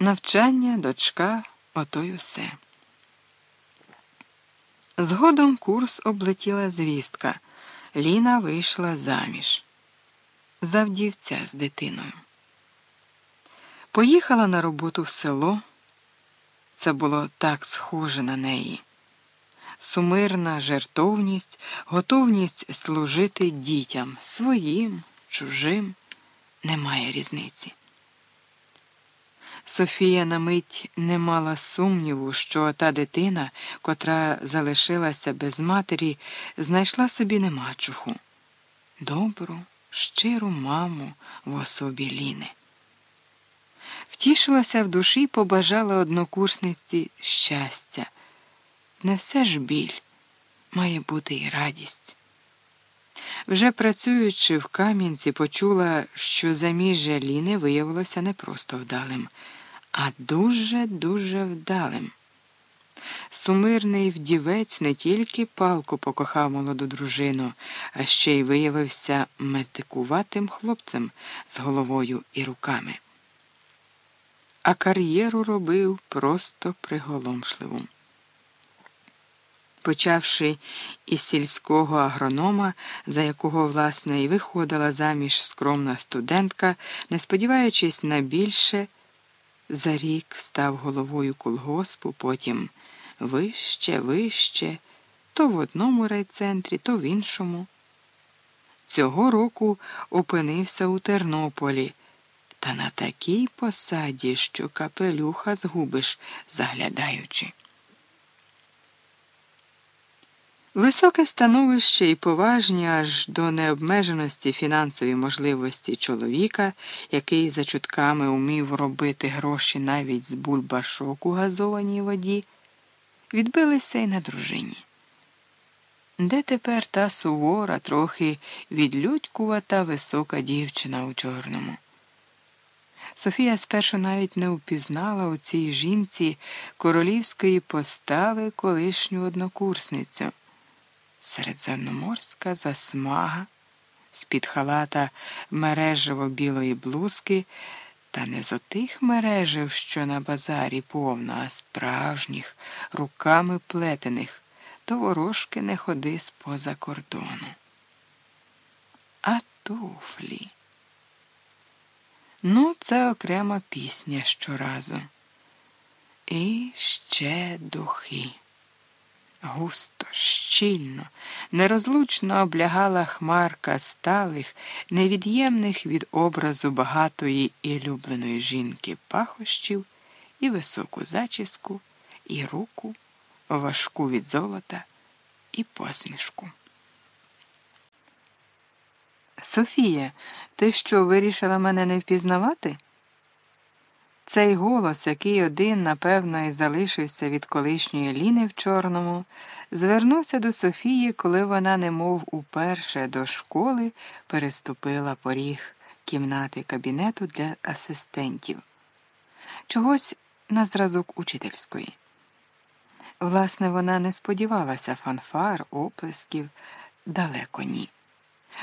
Навчання, дочка, ото й усе. Згодом курс облетіла звістка. Ліна вийшла заміж. За вдівця з дитиною. Поїхала на роботу в село. Це було так схоже на неї. Сумирна жертовність, готовність служити дітям своїм, чужим, немає різниці. Софія на мить не мала сумніву, що та дитина, котра залишилася без матері, знайшла собі немачуху. Добру, щиру маму в особі Ліни. Втішилася в душі і побажала однокурсниці щастя. Не все ж біль, має бути і радість. Вже працюючи в Кам'янці, почула, що заміжжя Ліни виявилося не просто вдалим, а дуже-дуже вдалим. Сумирний вдівець не тільки палку покохав молоду дружину, а ще й виявився метикуватим хлопцем з головою і руками. А кар'єру робив просто приголомшливу почавши із сільського агронома, за якого, власне, і виходила заміж скромна студентка, не сподіваючись на більше, за рік став головою колгоспу, потім вище, вище, то в одному райцентрі, то в іншому. Цього року опинився у Тернополі. Та на такій посаді, що капелюха згубиш, заглядаючи. Високе становище і поважні аж до необмеженості фінансові можливості чоловіка, який за чутками умів робити гроші навіть з бульбашок у газованій воді, відбилися й на дружині. Де тепер та сувора, трохи відлюдькувата висока дівчина у чорному? Софія спершу навіть не впізнала у цій жінці королівської постави колишню однокурсницю середземноморська засмага, з-під халата мережево білої блузки, та не з отих мережів, що на базарі повно, а справжніх, руками плетених, то ворожки не ходи з поза кордону. А туфлі. Ну, це окрема пісня щоразу. І ще духи густо, щільно, нерозлучно облягала хмарка сталих, невід'ємних від образу багатої і любленої жінки пахощів, і високу зачіску, і руку, важку від золота, і посмішку. Софія, ти що вирішила мене не впізнавати? Цей голос, який один, напевно, і залишився від колишньої ліни в чорному, звернувся до Софії, коли вона, немов уперше до школи, переступила поріг кімнати кабінету для асистентів, чогось на зразок учительської. Власне, вона не сподівалася фанфар, оплесків, далеко ні.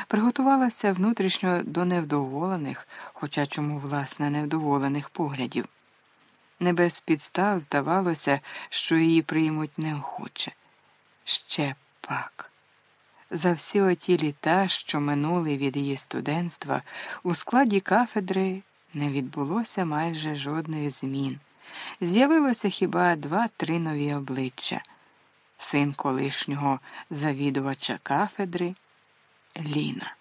Приготувалася внутрішньо до невдоволених, хоча чому, власне, невдоволених поглядів. Не без підстав здавалося, що її приймуть неохоче. Ще пак. За всі оті літа, що минули від її студентства, у складі кафедри не відбулося майже жодних змін. З'явилося хіба два-три нові обличчя син колишнього завідувача кафедри. Ліна.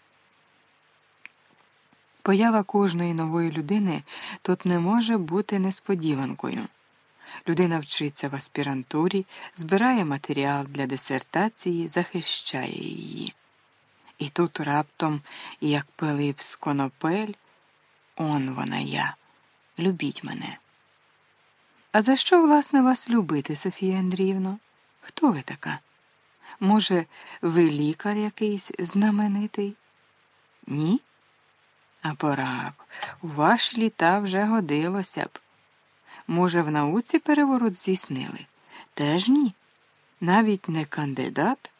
Поява кожної нової людини тут не може бути несподіванкою. Людина вчиться в аспірантурі, збирає матеріал для дисертації, захищає її. І тут раптом, як Пилип з конопель, он вона я. Любіть мене. А за що, власне, вас любити, Софія Андріївно? Хто ви така? Може, ви лікар якийсь знаменитий? Ні? А пора б. У ваші літа вже годилося б. Може, в науці переворот здійснили? Теж ні. Навіть не кандидат?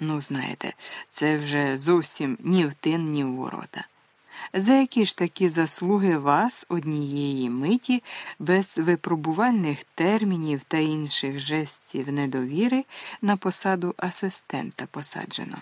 Ну, знаєте, це вже зовсім ні в тин, ні в ворота. За які ж такі заслуги вас однієї миті без випробувальних термінів та інших жестів недовіри на посаду асистента посаджено?